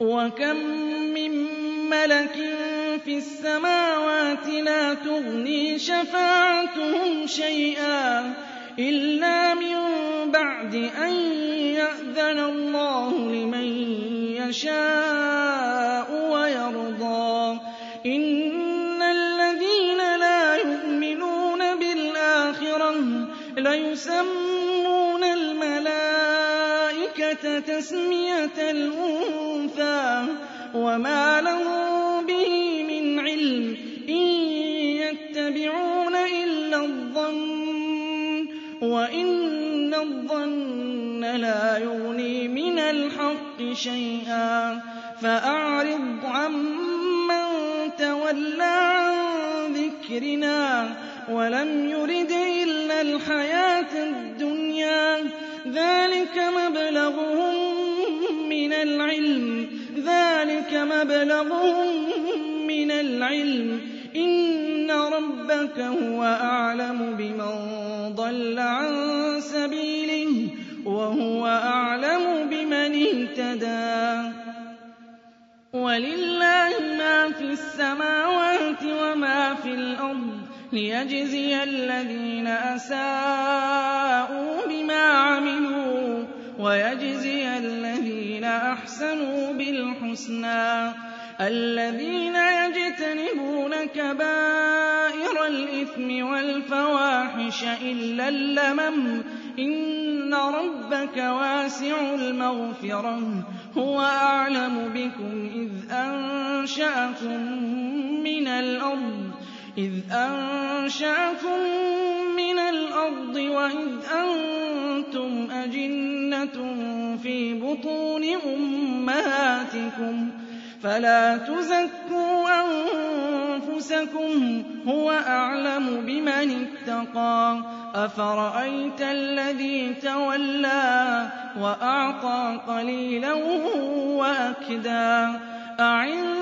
وَكَم مِّن مَّلَكٍ فِي السَّمَاوَاتِ لَا تُغْنِي شَفَاعَتُهُمْ شَيْئًا إِلَّا مِن بَعْدِ أَن يَأْذَنَ اللَّهُ لِمَن يَشَاءُ وَيَرْضَىٰ إِنَّ الَّذِينَ لَا يُؤْمِنُونَ بِالْآخِرَةِ لَيُسَمُّونَ تسمية الأنثى وما له به من علم إن يتبعون إلا الظن وإن الظن لا يغني من الحق شيئا فأعرض عمن تولى عن ذكرنا ولم يرد الْحَيَاةَ الدُّنْيَا ذَلِكَ مَبْلَغُهُم مِّنَ الْعِلْمِ ذَلِكَ مَبْلَغُهُم مِّنَ الْعِلْمِ. إِنَّ رَبَّكَ هُوَ أَعْلَمُ بِمَن ضَلَّ عَن سَبِيلِهِ وَهُوَ أَعْلَمُ بِمَنِ اهْتَدَىٰ. وَلِلَّهِ مَا فِي السَّمَاوَاتِ وَمَا فِي الْأَرْضِ. لِيَجْزِيَ الَّذِينَ أَسَاءُوا بِمَا عَمِلُوا وَيَجْزِيَ الَّذِينَ أَحْسَنُوا بِالْحُسْنَى الَّذِينَ يَجْتَنِبُونَ كَبَائِرَ الْإِثْمِ وَالْفَوَاحِشَ إِلَّا اللَّمَمَ إِنَّ رَبَّكَ وَاسِعُ الْمَغْفِرَةِ هُوَ أَعْلَمُ بِكُمْ إِذْ أَنشَأَكُم مِّنَ الْأَرْضِ إذ أنشأكم من الأرض وإذ أنتم أجنة في بطون أمهاتكم فلا تزكوا أنفسكم هو أعلم بمن اتقى أفرأيت الذي تولى وأعطى قليلا وأكدا أعند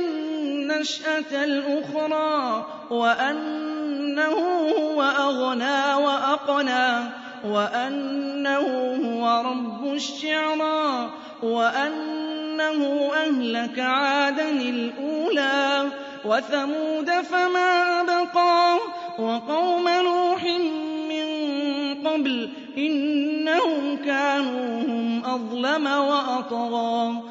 النَّشْأَةَ الْأُخْرَىٰ وَأَنَّهُ هُوَ أَغْنَىٰ وَأَقْنَىٰ وَأَنَّهُ هُوَ رَبُّ الشِّعْرَىٰ وَأَنَّهُ أَهْلَكَ عَادًا الْأُولَىٰ وَثَمُودَ فَمَا أَبْقَىٰ وَقَوْمَ نُوحٍ مِّن قَبْلُ ۖ إِنَّهُمْ كَانُوا هُمْ أَظْلَمَ وَأَطْغَىٰ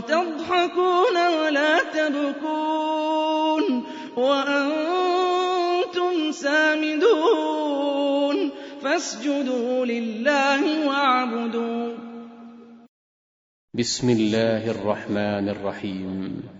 وتضحكون ولا تبكون وأنتم سامدون فاسجدوا لله واعبدوا. بسم الله الرحمن الرحيم.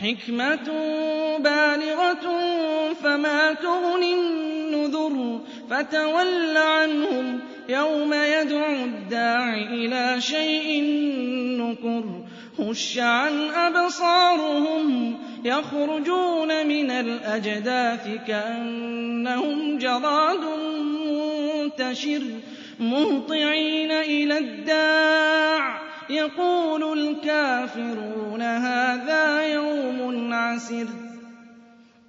حِكْمَةٌ بَالِغَةٌ فَمَا تُغْنِ النُّذُرُ فَتَوَلَّ عَنْهُمْ يَوْمَ يدعو الدَّاعِ إِلَى شَيْءٍ نُّكُرٍ هش عَنْ أَبْصَارُهُمْ يَخْرُجُونَ مِنَ الْأَجْدَاثِ كَأَنَّهُمْ جَرَادٌ مُّنتَشِرٌ مُّهْطِعِينَ إِلَى الدَّاعِ يقول الكافرون هذا يوم عسر